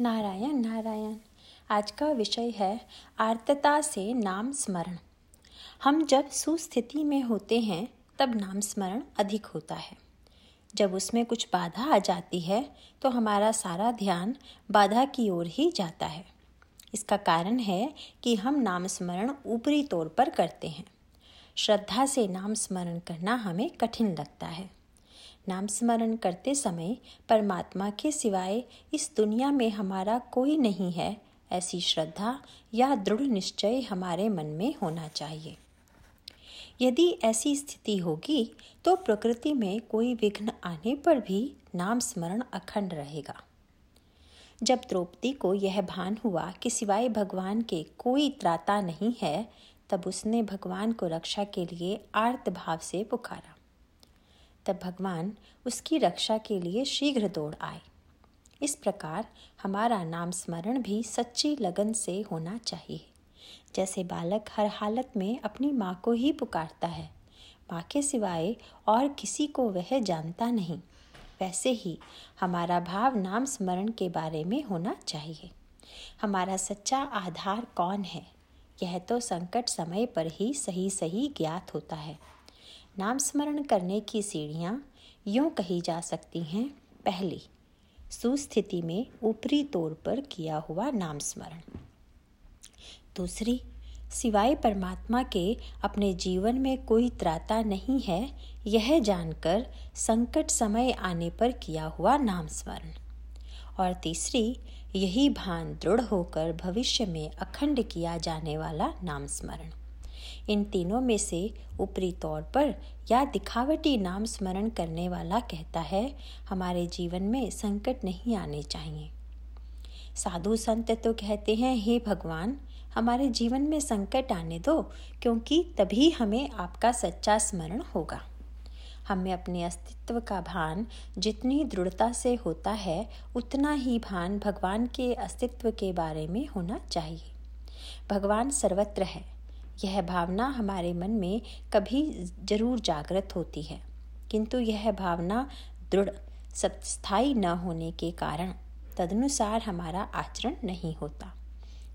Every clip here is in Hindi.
नारायण नारायण, आज का विषय है आर्तता से नाम स्मरण। हम जब सुस्थिति में होते हैं, तब नाम स्मरण अधिक होता है। जब उसमें कुछ बाधा आ जाती है तो हमारा सारा ध्यान बाधा की ओर ही जाता है। इसका कारण है कि हम नाम स्मरण ऊपरी तौर पर करते हैं। श्रद्धा से नाम स्मरण करना हमें कठिन लगता है। नाम स्मरण करते समय परमात्मा के सिवाय इस दुनिया में हमारा कोई नहीं है, ऐसी श्रद्धा या दृढ़ निश्चय हमारे मन में होना चाहिए। यदि ऐसी स्थिति होगी तो प्रकृति में कोई विघ्न आने पर भी नाम स्मरण अखंड रहेगा। जब द्रौपदी को यह भान हुआ कि सिवाय भगवान के कोई त्राता नहीं है, तब उसने भगवान को रक्षा के लिए आर्त भाव से पुकारा। तब भगवान उसकी रक्षा के लिए शीघ्र दौड़ आए। इस प्रकार हमारा नाम स्मरण भी सच्ची लगन से होना चाहिए। जैसे बालक हर हालत में अपनी माँ को ही पुकारता है, माँ के सिवाय और किसी को वह जानता नहीं, वैसे ही हमारा भाव नाम स्मरण के बारे में होना चाहिए। हमारा सच्चा आधार कौन है? यह तो संकट समय पर ही सही सही ज्ञात होता है। नाम स्मरण करने की सीढ़ियाँ यूँ कही जा सकती हैं, पहली, सुस्थिति में ऊपरी तौर पर किया हुआ नाम स्मरण दूसरी, सिवाय परमात्मा के अपने जीवन में कोई त्राता नहीं है, यह जानकर संकट समय आने पर किया हुआ नाम स्मरण और तीसरी, यही भान दृढ़ होकर भविष्य में अखंड किया जाने वाला नाम स्मरण इन तीनों में से ऊपरी तौर पर या दिखावटी नाम स्मरण करने वाला कहता है, हमारे जीवन में संकट नहीं आने चाहिए। साधु संत तो कहते हैं, हे भगवान, हमारे जीवन में संकट आने दो, क्योंकि तभी हमें आपका सच्चा स्मरण होगा। हमें अपने अस्तित्व का भान जितनी दृढ़ता से होता है, उतना ही भान भगवान के अस्तित्व के बारे में होना चाहिए। भगवान सर्वत्र है यह भावना हमारे मन में कभी ज़रूर जागृत होती है। किंतु यह भावना दृढ़ स्थायी न होने के कारण तदनुसार हमारा आचरण नहीं होता।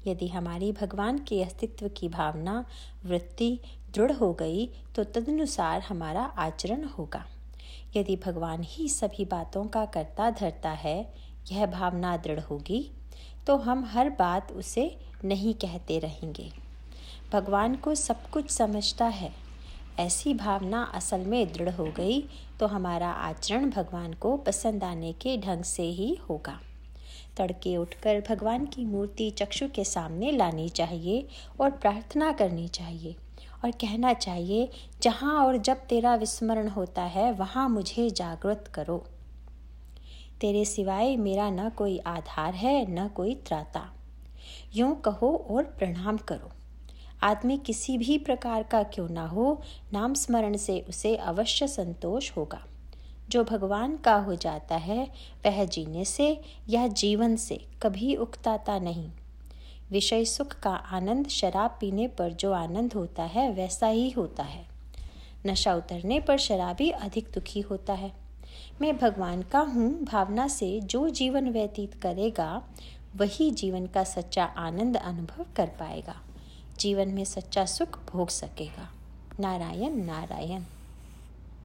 यदि हमारी भगवान के अस्तित्व की भावना, वृत्ति दृढ़ हो गई तो तदनुसार हमारा आचरण होगा। यदि भगवान ही सभी बातों का करता धरता है, यह भावना दृढ़ होगी तो हम हर बात उसे नहीं कहते रहेंगे। भगवान को सब कुछ समझता है। ऐसी भावना असल में दृढ़ हो गई तो हमारा आचरण भगवान को पसंद आने के ढंग से ही होगा। तड़के उठकर भगवान की मूर्ति चक्षु के सामने लानी चाहिए और प्रार्थना करनी चाहिए और कहना चाहिए, जहाँ और जब तेरा विस्मरण होता है, वहाँ मुझे जागृत करो। तेरे सिवाय मेरा न कोई आधार है, न कोई त्राता। यूँ कहो और प्रणाम करो। आदमी किसी भी प्रकार का क्यों ना हो, नाम स्मरण से उसे अवश्य संतोष होगा। जो भगवान का हो जाता है, वह जीने से या जीवन से कभी उकताता नहीं। विषय सुख का आनंद शराब पीने पर जो आनंद होता है, वैसा ही होता है। नशा उतरने पर शराबी अधिक दुखी होता है। मैं भगवान का हूँ, भावना से जो जीवन व्यतीत करेगा, वही जीवन का सच्चा आनंद अनुभव कर पाएगा। जीवन में सच्चा सुख भोग सकेगा। नारायण नारायण।